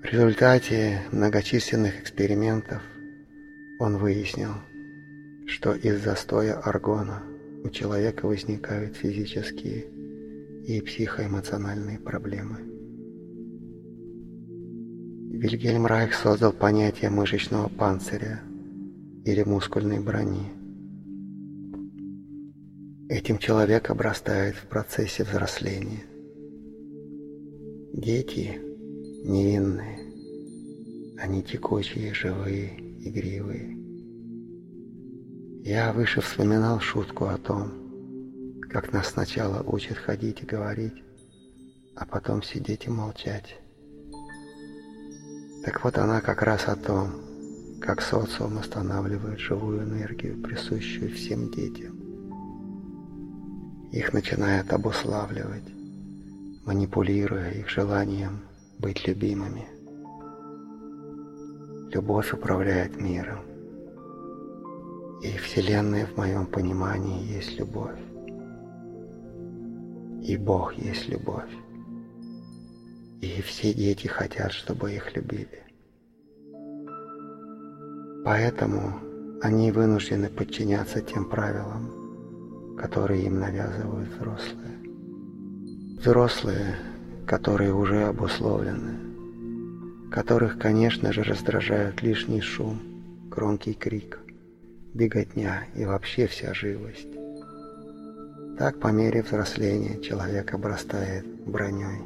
В результате многочисленных экспериментов он выяснил, что из застоя аргона у человека возникают физические и психоэмоциональные проблемы. Вильгельм Райх создал понятие мышечного панциря или мускульной брони. Этим человек обрастает в процессе взросления. Дети невинные, они текучие, живые, игривые. Я выше вспоминал шутку о том, как нас сначала учат ходить и говорить, а потом сидеть и молчать. Так вот она как раз о том, как социум останавливает живую энергию, присущую всем детям. Их начинает обуславливать, манипулируя их желанием быть любимыми. Любовь управляет миром. И Вселенная в моем понимании есть любовь. И Бог есть любовь. И все дети хотят, чтобы их любили. Поэтому они вынуждены подчиняться тем правилам, которые им навязывают взрослые. Взрослые, которые уже обусловлены, которых, конечно же, раздражают лишний шум, громкий крик, беготня и вообще вся живость. Так по мере взросления человек обрастает броней,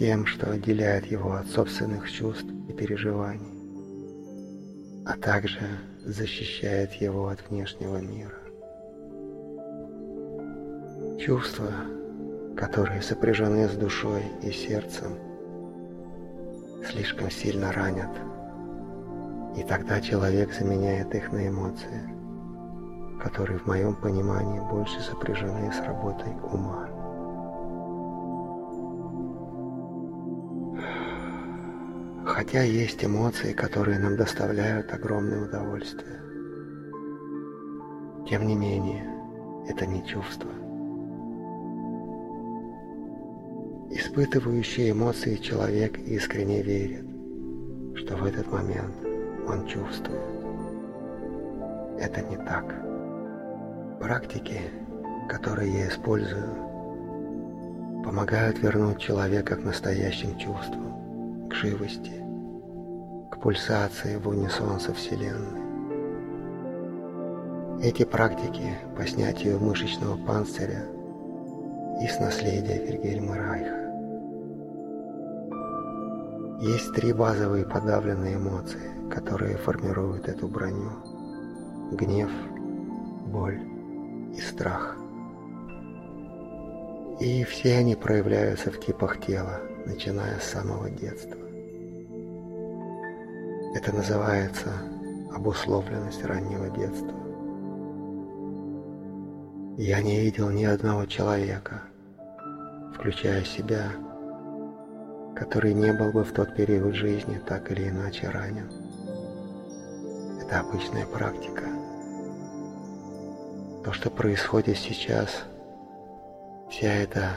тем, что отделяет его от собственных чувств и переживаний, а также защищает его от внешнего мира. Чувства, которые сопряжены с душой и сердцем, слишком сильно ранят, и тогда человек заменяет их на эмоции, которые в моем понимании больше сопряжены с работой ума. Хотя есть эмоции, которые нам доставляют огромное удовольствие. Тем не менее, это не чувство. Испытывающий эмоции человек искренне верит, что в этот момент он чувствует. Это не так. Практики, которые я использую, помогают вернуть человека к настоящим чувствам, к живости, к пульсации в унисон со Вселенной. Эти практики по снятию мышечного панциря из наследия Вильгельма Райха. Есть три базовые подавленные эмоции, которые формируют эту броню. Гнев, боль и страх. И все они проявляются в типах тела, начиная с самого детства. Это называется обусловленность раннего детства. Я не видел ни одного человека, включая себя, который не был бы в тот период жизни так или иначе ранен. Это обычная практика. То, что происходит сейчас, вся эта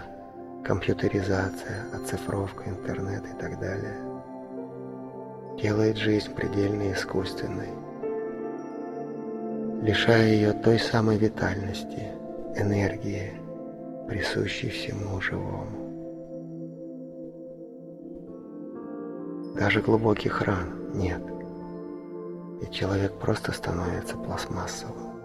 компьютеризация, оцифровка, интернет и так далее, делает жизнь предельно искусственной, лишая ее той самой витальности, энергии, присущей всему живому. Даже глубоких ран нет, и человек просто становится пластмассовым.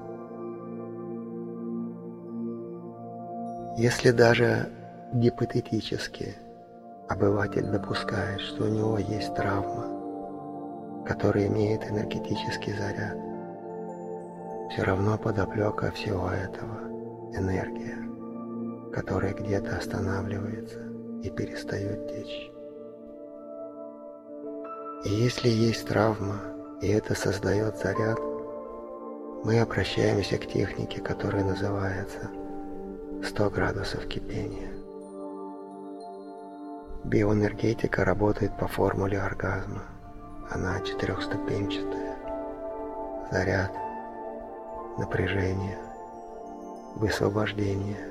Если даже гипотетически обыватель допускает, что у него есть травма, которая имеет энергетический заряд, все равно подоплека всего этого – энергия, которая где-то останавливается и перестает течь. И если есть травма, и это создает заряд, мы обращаемся к технике, которая называется 100 градусов кипения. Биоэнергетика работает по формуле оргазма. Она четырехступенчатая. Заряд, напряжение, высвобождение,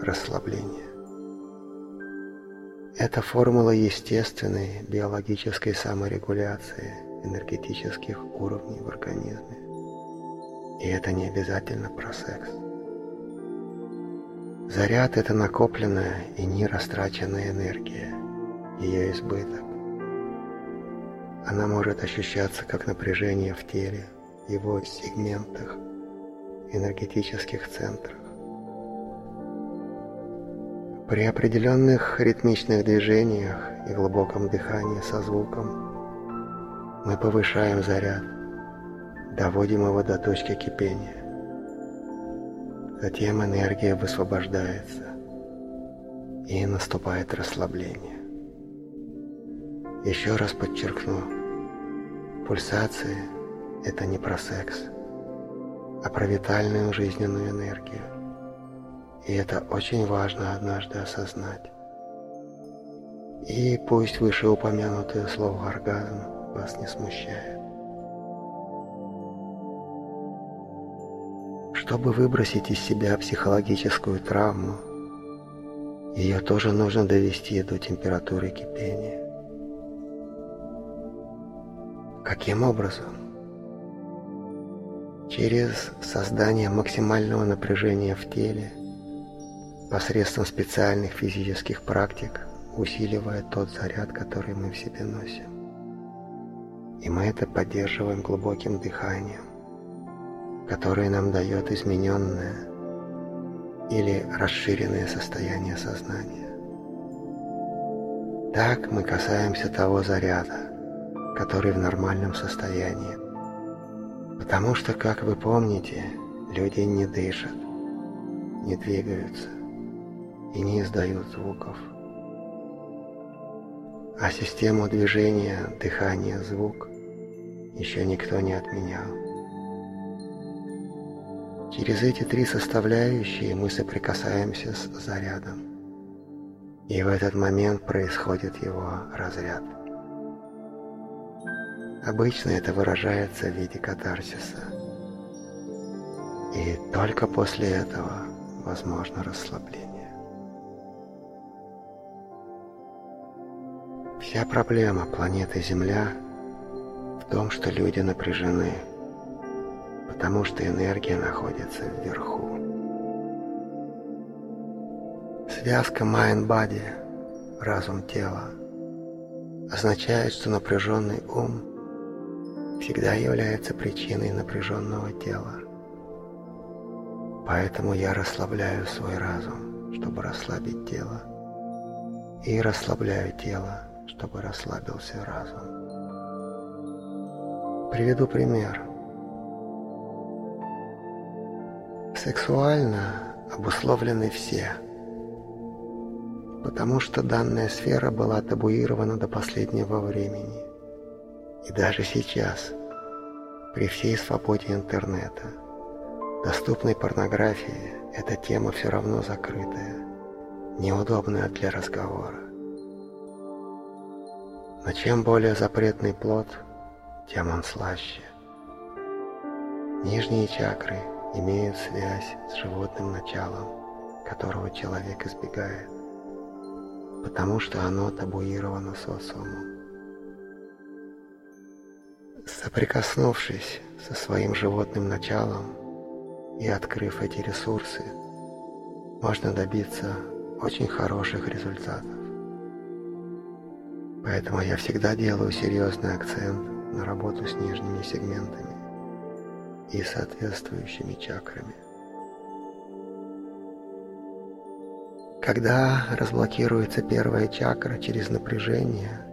расслабление. Это формула естественной биологической саморегуляции энергетических уровней в организме. И это не обязательно про секс. Заряд – это накопленная и не растраченная энергия, ее избыток. Она может ощущаться как напряжение в теле, его сегментах, энергетических центрах. При определенных ритмичных движениях и глубоком дыхании со звуком мы повышаем заряд, доводим его до точки кипения. Затем энергия высвобождается и наступает расслабление. Еще раз подчеркну, пульсации – это не про секс, а про витальную жизненную энергию. И это очень важно однажды осознать. И пусть вышеупомянутое слово «оргазм» вас не смущает. Чтобы выбросить из себя психологическую травму, ее тоже нужно довести до температуры кипения. Каким образом? Через создание максимального напряжения в теле посредством специальных физических практик, усиливая тот заряд, который мы в себе носим. И мы это поддерживаем глубоким дыханием, которое нам дает измененное или расширенное состояние сознания. Так мы касаемся того заряда, который в нормальном состоянии. Потому что, как вы помните, люди не дышат, не двигаются и не издают звуков. А систему движения, дыхания, звук еще никто не отменял. Через эти три составляющие мы соприкасаемся с зарядом. И в этот момент происходит его разряд. Обычно это выражается в виде катарсиса. И только после этого возможно расслабление. Вся проблема планеты Земля в том, что люди напряжены, потому что энергия находится вверху. Связка mind-body, разум-тело, означает, что напряженный ум всегда является причиной напряженного тела. Поэтому я расслабляю свой разум, чтобы расслабить тело, и расслабляю тело, чтобы расслабился разум. Приведу пример. Сексуально обусловлены все, потому что данная сфера была табуирована до последнего времени. И даже сейчас, при всей свободе интернета, доступной порнографии, эта тема все равно закрытая, неудобная для разговора. Но чем более запретный плод – тем он слаще. Нижние чакры имеют связь с животным началом, которого человек избегает, потому что оно табуировано социумом. Соприкоснувшись со своим животным началом и открыв эти ресурсы, можно добиться очень хороших результатов. Поэтому я всегда делаю серьезный акцент на работу с нижними сегментами и соответствующими чакрами. Когда разблокируется первая чакра через напряжение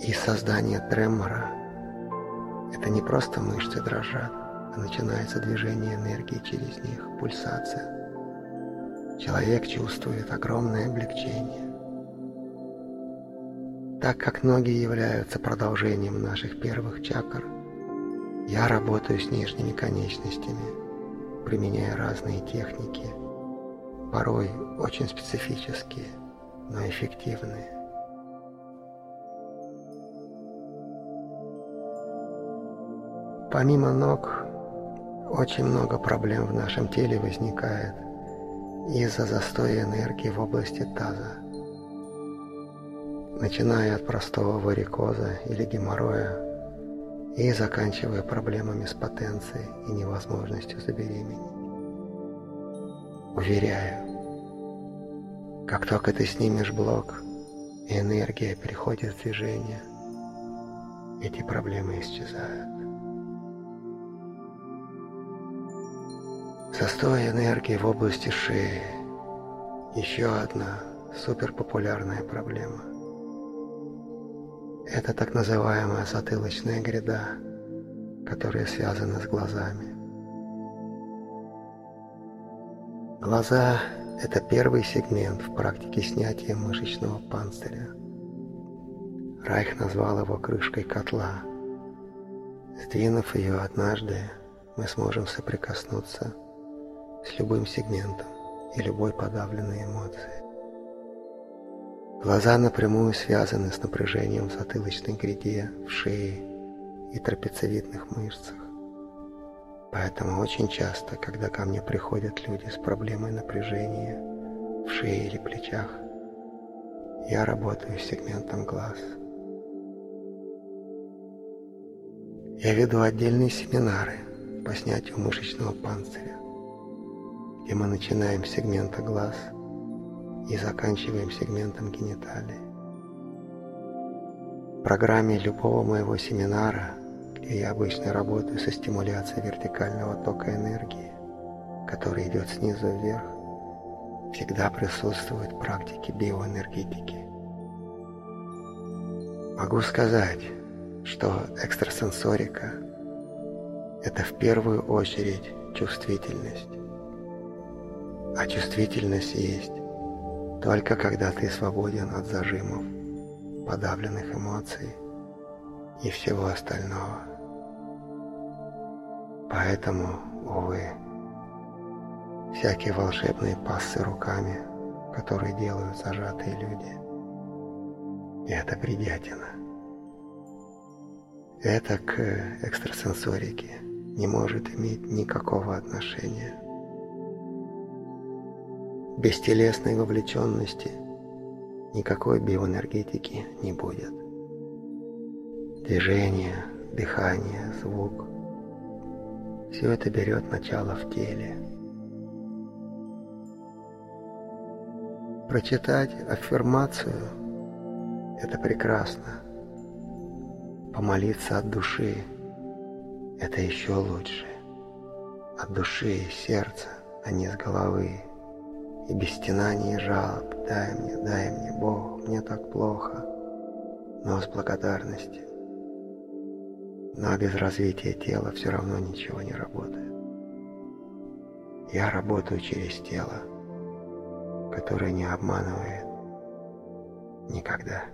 и создание тремора, это не просто мышцы дрожат, а начинается движение энергии через них, пульсация. Человек чувствует огромное облегчение. Так как ноги являются продолжением наших первых чакр, я работаю с нижними конечностями, применяя разные техники, порой очень специфические, но эффективные. Помимо ног, очень много проблем в нашем теле возникает из-за застоя энергии в области таза. Начиная от простого варикоза или геморроя и заканчивая проблемами с потенцией и невозможностью забеременеть. Уверяю, как только ты снимешь блок, энергия переходит в движение, эти проблемы исчезают. Застой энергии в области шеи – еще одна суперпопулярная проблема. Это так называемая затылочная гряда, которая связана с глазами. Глаза – это первый сегмент в практике снятия мышечного панциря. Райх назвал его крышкой котла. Сдвинув ее однажды, мы сможем соприкоснуться с любым сегментом и любой подавленной эмоцией. Глаза напрямую связаны с напряжением в затылочной гряде, в шее и трапециевидных мышцах. Поэтому очень часто, когда ко мне приходят люди с проблемой напряжения в шее или плечах, я работаю с сегментом глаз. Я веду отдельные семинары по снятию мышечного панциря, где мы начинаем с сегмента глаз и заканчиваем сегментом гениталии. В программе любого моего семинара, где я обычно работаю со стимуляцией вертикального тока энергии, который идет снизу вверх, всегда присутствуют практики биоэнергетики. Могу сказать, что экстрасенсорика – это в первую очередь чувствительность. А чувствительность есть только когда ты свободен от зажимов, подавленных эмоций и всего остального. Поэтому, увы, всякие волшебные пассы руками, которые делают зажатые люди, это бредятина. Это к экстрасенсорике не может иметь никакого отношения. Без телесной вовлеченности никакой биоэнергетики не будет. Движение, дыхание, звук – все это берет начало в теле. Прочитать аффирмацию – это прекрасно – Помолиться от души – это еще лучше. От души и сердца, а не с головы. И без стенаний и жалоб «дай мне, дай мне, Бог, мне так плохо», но с благодарностью. Но без развития тела все равно ничего не работает. Я работаю через тело, которое не обманывает никогда.